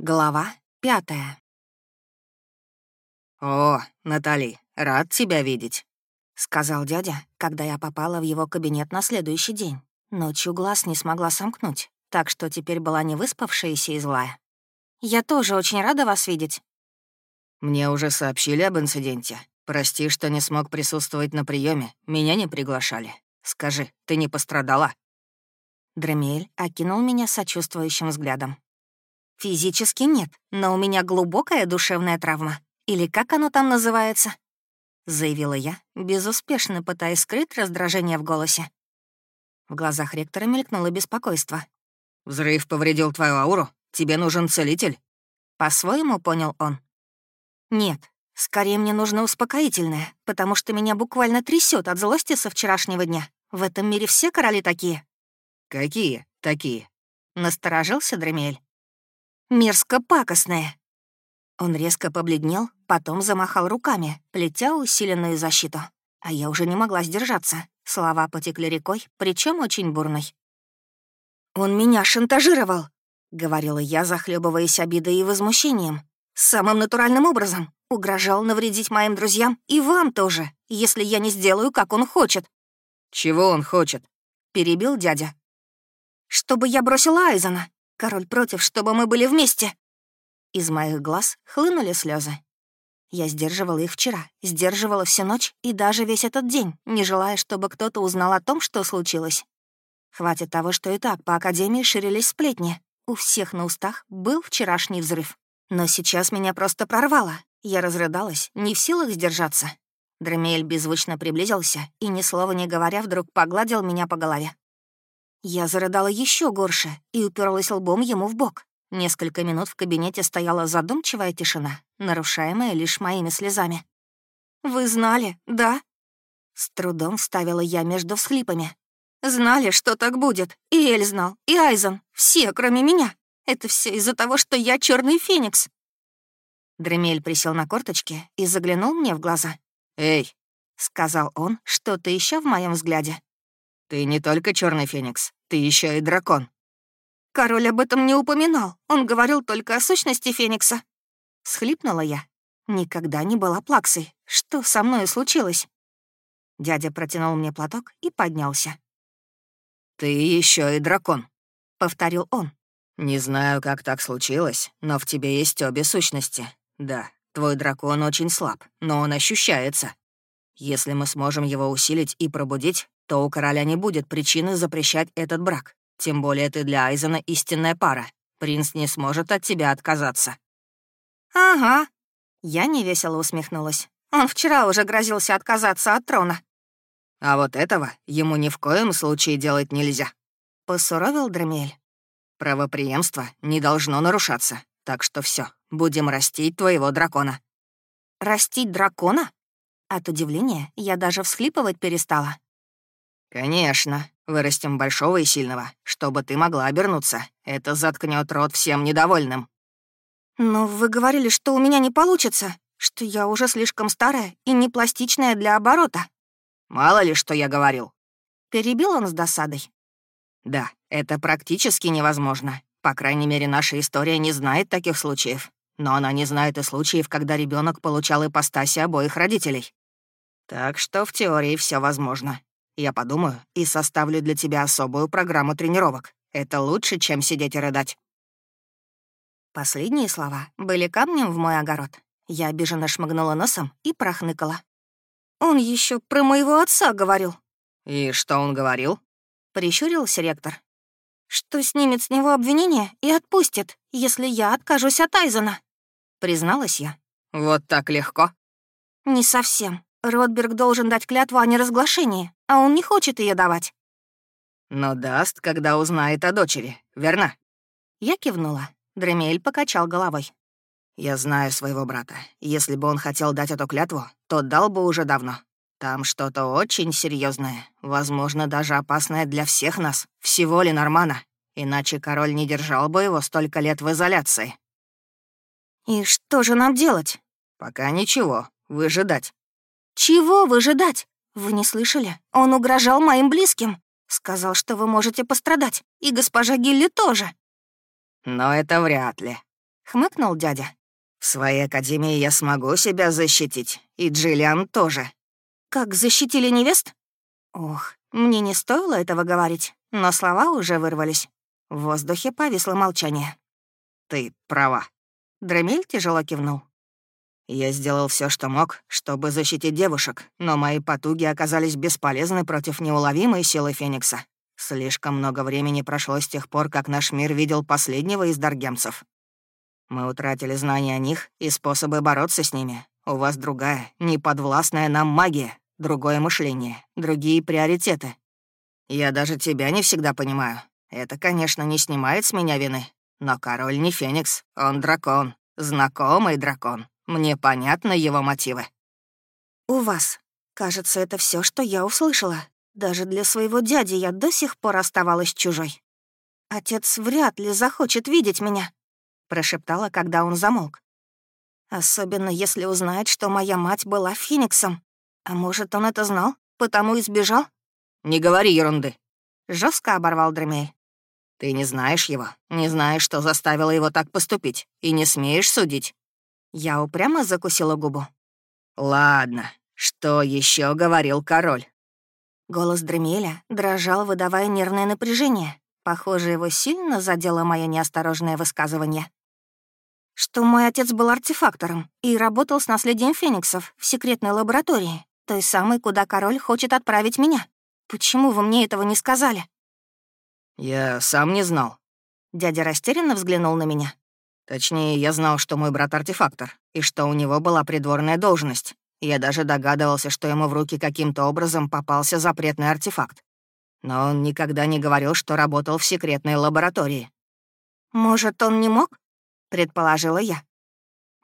Глава пятая. «О, Натали, рад тебя видеть», — сказал дядя, когда я попала в его кабинет на следующий день. Ночью глаз не смогла сомкнуть, так что теперь была не выспавшаяся и злая. «Я тоже очень рада вас видеть». «Мне уже сообщили об инциденте. Прости, что не смог присутствовать на приеме. Меня не приглашали. Скажи, ты не пострадала?» Дремель окинул меня сочувствующим взглядом. Физически нет, но у меня глубокая душевная травма. Или как оно там называется? Заявила я, безуспешно пытаясь скрыть раздражение в голосе. В глазах ректора мелькнуло беспокойство. «Взрыв повредил твою ауру? Тебе нужен целитель?» По-своему понял он. «Нет, скорее мне нужно успокоительное, потому что меня буквально трясет от злости со вчерашнего дня. В этом мире все короли такие». «Какие такие?» — насторожился Дремель мерзко-пакостное». Он резко побледнел, потом замахал руками, плетя усиленную защиту. А я уже не могла сдержаться. Слова потекли рекой, причем очень бурной. «Он меня шантажировал», — говорила я, захлебываясь обидой и возмущением. «Самым натуральным образом. Угрожал навредить моим друзьям и вам тоже, если я не сделаю, как он хочет». «Чего он хочет?» — перебил дядя. «Чтобы я бросила Айзена, Король против, чтобы мы были вместе!» Из моих глаз хлынули слезы. Я сдерживала их вчера, сдерживала всю ночь и даже весь этот день, не желая, чтобы кто-то узнал о том, что случилось. Хватит того, что и так по Академии ширились сплетни. У всех на устах был вчерашний взрыв. Но сейчас меня просто прорвало. Я разрыдалась, не в силах сдержаться. Дремель беззвучно приблизился и, ни слова не говоря, вдруг погладил меня по голове. Я зарыдала еще горше и уперлась лбом ему в бок. Несколько минут в кабинете стояла задумчивая тишина, нарушаемая лишь моими слезами. «Вы знали, да?» С трудом вставила я между всхлипами. «Знали, что так будет. И Эль знал, и Айзен. Все, кроме меня. Это все из-за того, что я черный феникс». Дремель присел на корточки и заглянул мне в глаза. «Эй!» — сказал он, что-то еще в моем взгляде. «Ты не только черный феникс, ты еще и дракон». «Король об этом не упоминал. Он говорил только о сущности феникса». Схлипнула я. Никогда не была плаксой. Что со мной случилось? Дядя протянул мне платок и поднялся. «Ты еще и дракон», — повторил он. «Не знаю, как так случилось, но в тебе есть обе сущности. Да, твой дракон очень слаб, но он ощущается. Если мы сможем его усилить и пробудить, то у короля не будет причины запрещать этот брак. Тем более ты для Айзена истинная пара. Принц не сможет от тебя отказаться». «Ага». Я невесело усмехнулась. Он вчера уже грозился отказаться от трона. «А вот этого ему ни в коем случае делать нельзя», — посуровил Дремель. «Правоприемство не должно нарушаться, так что все, будем растить твоего дракона». «Растить дракона?» От удивления я даже всхлипывать перестала. «Конечно. Вырастим большого и сильного, чтобы ты могла обернуться. Это заткнет рот всем недовольным». «Но вы говорили, что у меня не получится, что я уже слишком старая и не пластичная для оборота». «Мало ли, что я говорил». Перебил он с досадой. «Да, это практически невозможно. По крайней мере, наша история не знает таких случаев. Но она не знает и случаев, когда ребенок получал ипостаси обоих родителей. Так что в теории все возможно. Я подумаю и составлю для тебя особую программу тренировок. Это лучше, чем сидеть и рыдать». Последние слова были камнем в мой огород. Я обиженно шмыгнула носом и прохныкала. «Он еще про моего отца говорил». «И что он говорил?» — прищурился ректор. «Что снимет с него обвинение и отпустит, если я откажусь от Айзена», — призналась я. «Вот так легко?» «Не совсем. Ротберг должен дать клятву о неразглашении, а он не хочет ее давать. Но даст, когда узнает о дочери, верно? Я кивнула. Дремель покачал головой. Я знаю своего брата. Если бы он хотел дать эту клятву, то дал бы уже давно. Там что-то очень серьезное, возможно, даже опасное для всех нас, всего ли Нормана. Иначе король не держал бы его столько лет в изоляции. «И что же нам делать?» «Пока ничего. Выжидать. «Чего выжидать? Вы не слышали? Он угрожал моим близким. Сказал, что вы можете пострадать. И госпожа Гилли тоже». «Но это вряд ли», — хмыкнул дядя. «В своей академии я смогу себя защитить, и Джиллиан тоже». «Как защитили невест?» Ох, мне не стоило этого говорить, но слова уже вырвались. В воздухе повисло молчание. «Ты права». Дремель тяжело кивнул. «Я сделал все, что мог, чтобы защитить девушек, но мои потуги оказались бесполезны против неуловимой силы Феникса. Слишком много времени прошло с тех пор, как наш мир видел последнего из даргемцев. Мы утратили знания о них и способы бороться с ними. У вас другая, неподвластная нам магия, другое мышление, другие приоритеты. Я даже тебя не всегда понимаю. Это, конечно, не снимает с меня вины. Но король не Феникс, он дракон. Знакомый дракон. Мне понятны его мотивы. «У вас. Кажется, это все, что я услышала. Даже для своего дяди я до сих пор оставалась чужой. Отец вряд ли захочет видеть меня», — прошептала, когда он замолк. «Особенно если узнает, что моя мать была Фениксом. А может, он это знал, потому и сбежал?» «Не говори ерунды», — жестко оборвал Дремель. Ты не знаешь его, не знаешь, что заставило его так поступить, и не смеешь судить». Я упрямо закусила губу. «Ладно, что еще говорил король?» Голос Дремеля дрожал, выдавая нервное напряжение. Похоже, его сильно задело мое неосторожное высказывание. Что мой отец был артефактором и работал с наследием фениксов в секретной лаборатории, той самой, куда король хочет отправить меня. Почему вы мне этого не сказали? «Я сам не знал». Дядя растерянно взглянул на меня. Точнее, я знал, что мой брат артефактор, и что у него была придворная должность. Я даже догадывался, что ему в руки каким-то образом попался запретный артефакт. Но он никогда не говорил, что работал в секретной лаборатории. «Может, он не мог?» — предположила я.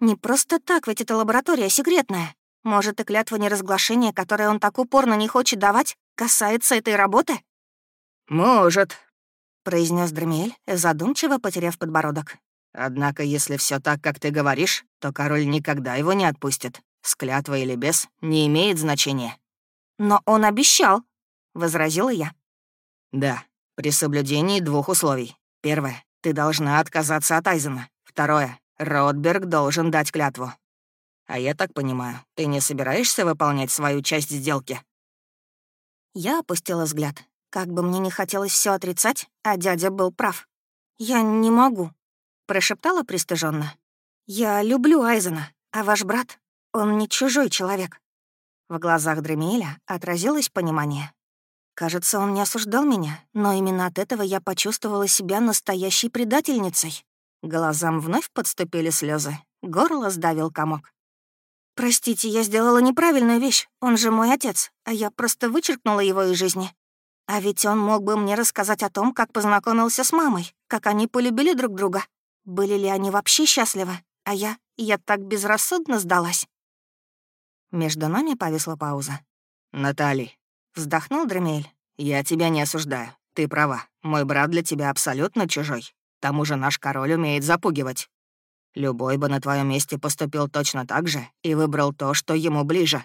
«Не просто так, ведь эта лаборатория секретная. Может, и клятва неразглашения, которую он так упорно не хочет давать, касается этой работы?» «Может», произнес Дремель, задумчиво потеряв подбородок. «Однако, если все так, как ты говоришь, то король никогда его не отпустит. С клятвой или без, не имеет значения». «Но он обещал», — возразила я. «Да, при соблюдении двух условий. Первое — ты должна отказаться от Айзена. Второе — Ротберг должен дать клятву. А я так понимаю, ты не собираешься выполнять свою часть сделки?» Я опустила взгляд. Как бы мне не хотелось все отрицать, а дядя был прав. «Я не могу», — прошептала пристыженно. «Я люблю Айзена, а ваш брат, он не чужой человек». В глазах Дремиэля отразилось понимание. Кажется, он не осуждал меня, но именно от этого я почувствовала себя настоящей предательницей. Глазам вновь подступили слезы, горло сдавил комок. «Простите, я сделала неправильную вещь, он же мой отец, а я просто вычеркнула его из жизни. А ведь он мог бы мне рассказать о том, как познакомился с мамой, как они полюбили друг друга. Были ли они вообще счастливы? А я... я так безрассудно сдалась. Между нами повисла пауза. «Натали», — вздохнул Дремель, — «я тебя не осуждаю. Ты права. Мой брат для тебя абсолютно чужой. К тому же наш король умеет запугивать. Любой бы на твоем месте поступил точно так же и выбрал то, что ему ближе.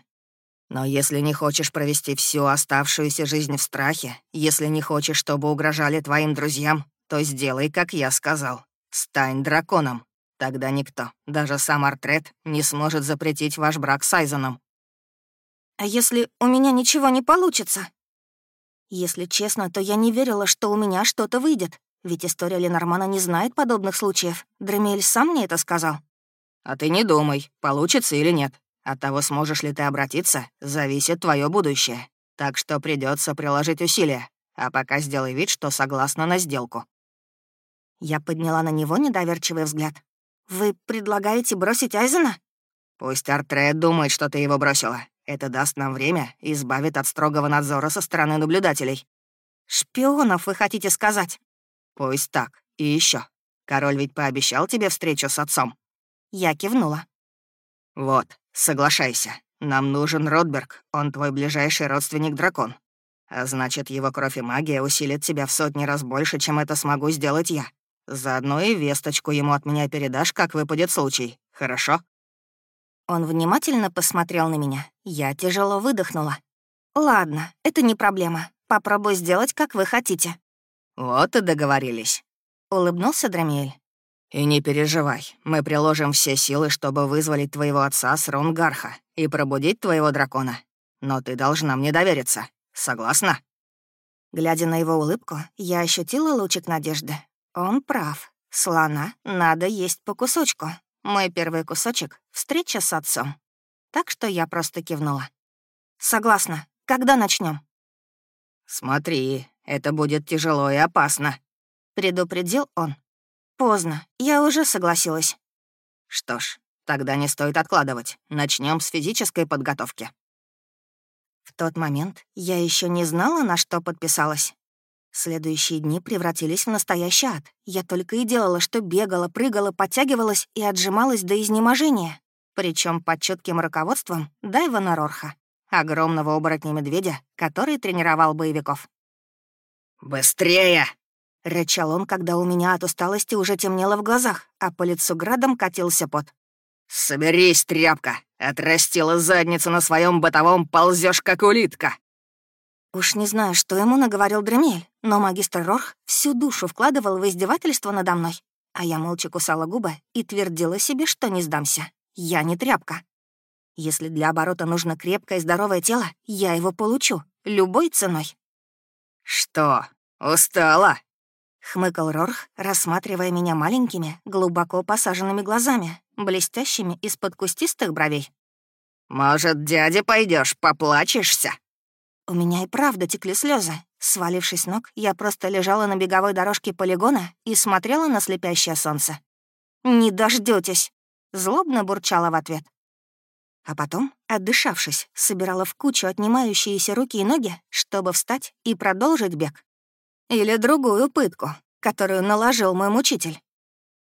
Но если не хочешь провести всю оставшуюся жизнь в страхе, если не хочешь, чтобы угрожали твоим друзьям, то сделай, как я сказал. Стань драконом. Тогда никто, даже сам Артрет, не сможет запретить ваш брак с Айзеном. А если у меня ничего не получится? Если честно, то я не верила, что у меня что-то выйдет. Ведь история Ленормана не знает подобных случаев. Дремель сам мне это сказал. А ты не думай, получится или нет. От того, сможешь ли ты обратиться, зависит твое будущее. Так что придется приложить усилия. А пока сделай вид, что согласна на сделку». Я подняла на него недоверчивый взгляд. «Вы предлагаете бросить Айзена?» «Пусть Артред думает, что ты его бросила. Это даст нам время и избавит от строгого надзора со стороны наблюдателей». «Шпионов, вы хотите сказать?» «Пусть так. И еще. Король ведь пообещал тебе встречу с отцом». Я кивнула. «Вот, соглашайся. Нам нужен Ротберг, он твой ближайший родственник-дракон. А значит, его кровь и магия усилит тебя в сотни раз больше, чем это смогу сделать я. Заодно и весточку ему от меня передашь, как выпадет случай. Хорошо?» Он внимательно посмотрел на меня. Я тяжело выдохнула. «Ладно, это не проблема. Попробуй сделать, как вы хотите». «Вот и договорились», — улыбнулся Драмиэль. «И не переживай, мы приложим все силы, чтобы вызволить твоего отца с Ронгарха и пробудить твоего дракона. Но ты должна мне довериться. Согласна?» Глядя на его улыбку, я ощутила лучик надежды. Он прав. Слона надо есть по кусочку. Мой первый кусочек — встреча с отцом. Так что я просто кивнула. «Согласна. Когда начнем? «Смотри, это будет тяжело и опасно», — предупредил он. «Поздно. Я уже согласилась». «Что ж, тогда не стоит откладывать. Начнем с физической подготовки». В тот момент я еще не знала, на что подписалась. Следующие дни превратились в настоящий ад. Я только и делала, что бегала, прыгала, подтягивалась и отжималась до изнеможения. Причем под чутким руководством Дайвана Рорха, огромного оборотня-медведя, который тренировал боевиков. «Быстрее!» — рычал он, когда у меня от усталости уже темнело в глазах, а по лицу градом катился пот. «Соберись, тряпка! Отрастила задницу на своем бытовом, ползешь как улитка!» Уж не знаю, что ему наговорил Дремель, но магистр Рорх всю душу вкладывал в издевательство надо мной, а я молча кусала губы и твердила себе, что не сдамся. Я не тряпка. Если для оборота нужно крепкое и здоровое тело, я его получу, любой ценой. «Что, устала?» — хмыкал Рорх, рассматривая меня маленькими, глубоко посаженными глазами, блестящими из-под кустистых бровей. «Может, дяде пойдешь, поплачешься?» У меня и правда текли слезы. Свалившись ног, я просто лежала на беговой дорожке полигона и смотрела на слепящее солнце. «Не дождётесь!» — злобно бурчала в ответ. А потом, отдышавшись, собирала в кучу отнимающиеся руки и ноги, чтобы встать и продолжить бег. Или другую пытку, которую наложил мой мучитель.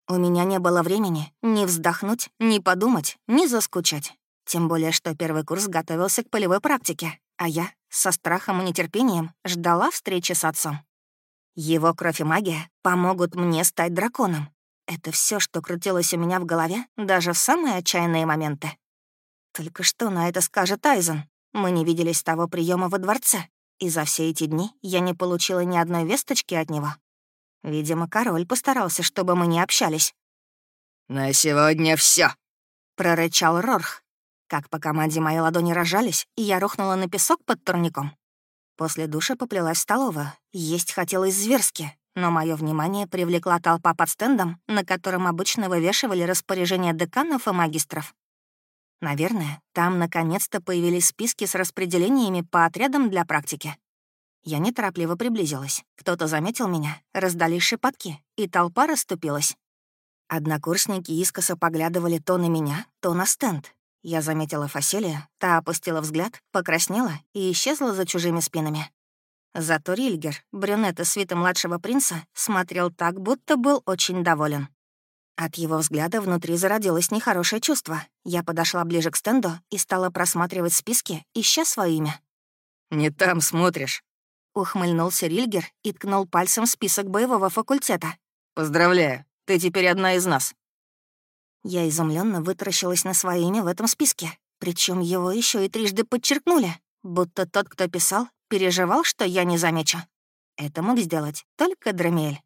У меня не было времени ни вздохнуть, ни подумать, ни заскучать. Тем более, что первый курс готовился к полевой практике, а я со страхом и нетерпением ждала встречи с отцом. Его кровь и магия помогут мне стать драконом. Это все, что крутилось у меня в голове, даже в самые отчаянные моменты. Только что на это скажет Айзен? Мы не виделись с того приема во дворце, и за все эти дни я не получила ни одной весточки от него. Видимо, король постарался, чтобы мы не общались. «На сегодня все, прорычал Рорх. Как по команде мои ладони рожались, и я рухнула на песок под турником. После душа поплелась в столовую. Есть хотелось зверски, но мое внимание привлекла толпа под стендом, на котором обычно вывешивали распоряжения деканов и магистров. Наверное, там наконец-то появились списки с распределениями по отрядам для практики. Я неторопливо приблизилась. Кто-то заметил меня, раздались шепотки, и толпа расступилась. Однокурсники искоса поглядывали то на меня, то на стенд, я заметила Фасилия, та опустила взгляд, покраснела и исчезла за чужими спинами. Зато Рильгер, брюнет из свита младшего принца, смотрел так, будто был очень доволен. От его взгляда внутри зародилось нехорошее чувство. Я подошла ближе к стенду и стала просматривать списки, ища свое имя. «Не там смотришь», — ухмыльнулся Рильгер и ткнул пальцем в список боевого факультета. «Поздравляю, ты теперь одна из нас». Я изумленно вытаращилась на свое имя в этом списке. Причем его еще и трижды подчеркнули, будто тот, кто писал, переживал, что я не замечу. Это мог сделать только Драмель.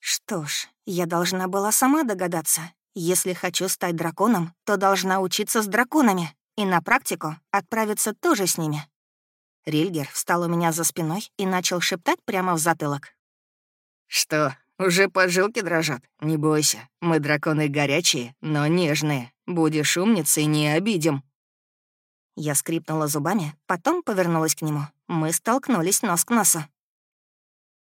Что ж, я должна была сама догадаться. Если хочу стать драконом, то должна учиться с драконами и на практику отправиться тоже с ними. Рильгер встал у меня за спиной и начал шептать прямо в затылок. «Что, уже поджилки дрожат. Не бойся, мы драконы горячие, но нежные. Будешь умницей, не обидим». Я скрипнула зубами, потом повернулась к нему. Мы столкнулись нос к носу.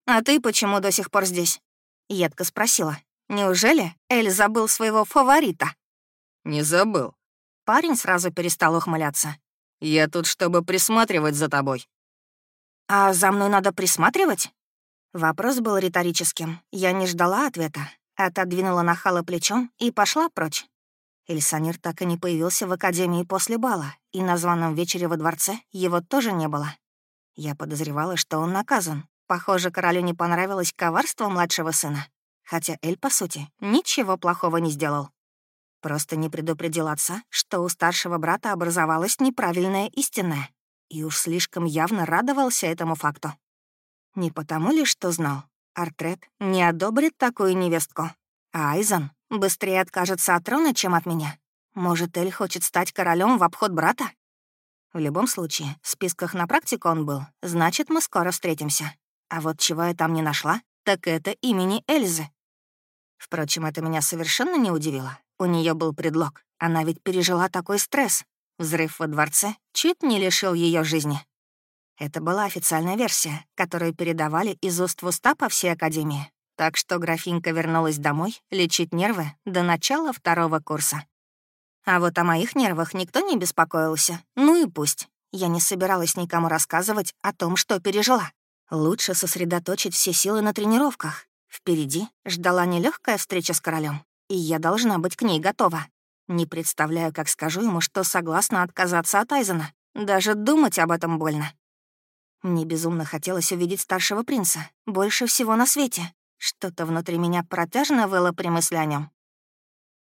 «А ты почему до сих пор здесь?» — едко спросила. «Неужели Эль забыл своего фаворита?» «Не забыл». Парень сразу перестал ухмыляться. «Я тут, чтобы присматривать за тобой». «А за мной надо присматривать?» Вопрос был риторическим. Я не ждала ответа. Отодвинула нахала плечом и пошла прочь. Эльсанир так и не появился в академии после бала, и на званом вечере во дворце его тоже не было. Я подозревала, что он наказан. Похоже, королю не понравилось коварство младшего сына. Хотя Эль, по сути, ничего плохого не сделал. Просто не предупредил отца, что у старшего брата образовалась неправильная истинная. И уж слишком явно радовался этому факту. Не потому ли, что знал, Артрет не одобрит такую невестку. А Айзан быстрее откажется от трона, чем от меня. Может, Эль хочет стать королем в обход брата? В любом случае, в списках на практику он был, значит, мы скоро встретимся. А вот чего я там не нашла, так это имени Эльзы. Впрочем, это меня совершенно не удивило. У нее был предлог. Она ведь пережила такой стресс. Взрыв во дворце чуть не лишил ее жизни. Это была официальная версия, которую передавали из уст в уста по всей Академии. Так что графинка вернулась домой лечить нервы до начала второго курса. А вот о моих нервах никто не беспокоился. Ну и пусть. Я не собиралась никому рассказывать о том, что пережила. Лучше сосредоточить все силы на тренировках. Впереди ждала нелегкая встреча с королем, и я должна быть к ней готова. Не представляю, как скажу ему, что согласна отказаться от Айзена. Даже думать об этом больно. Мне безумно хотелось увидеть старшего принца. Больше всего на свете. Что-то внутри меня протяжно выло при мысли о нем.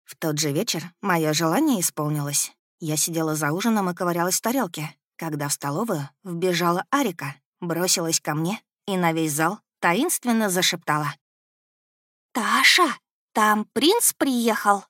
В тот же вечер мое желание исполнилось. Я сидела за ужином и ковырялась в тарелке, когда в столовую вбежала Арика, бросилась ко мне и на весь зал таинственно зашептала. «Таша, там принц приехал!»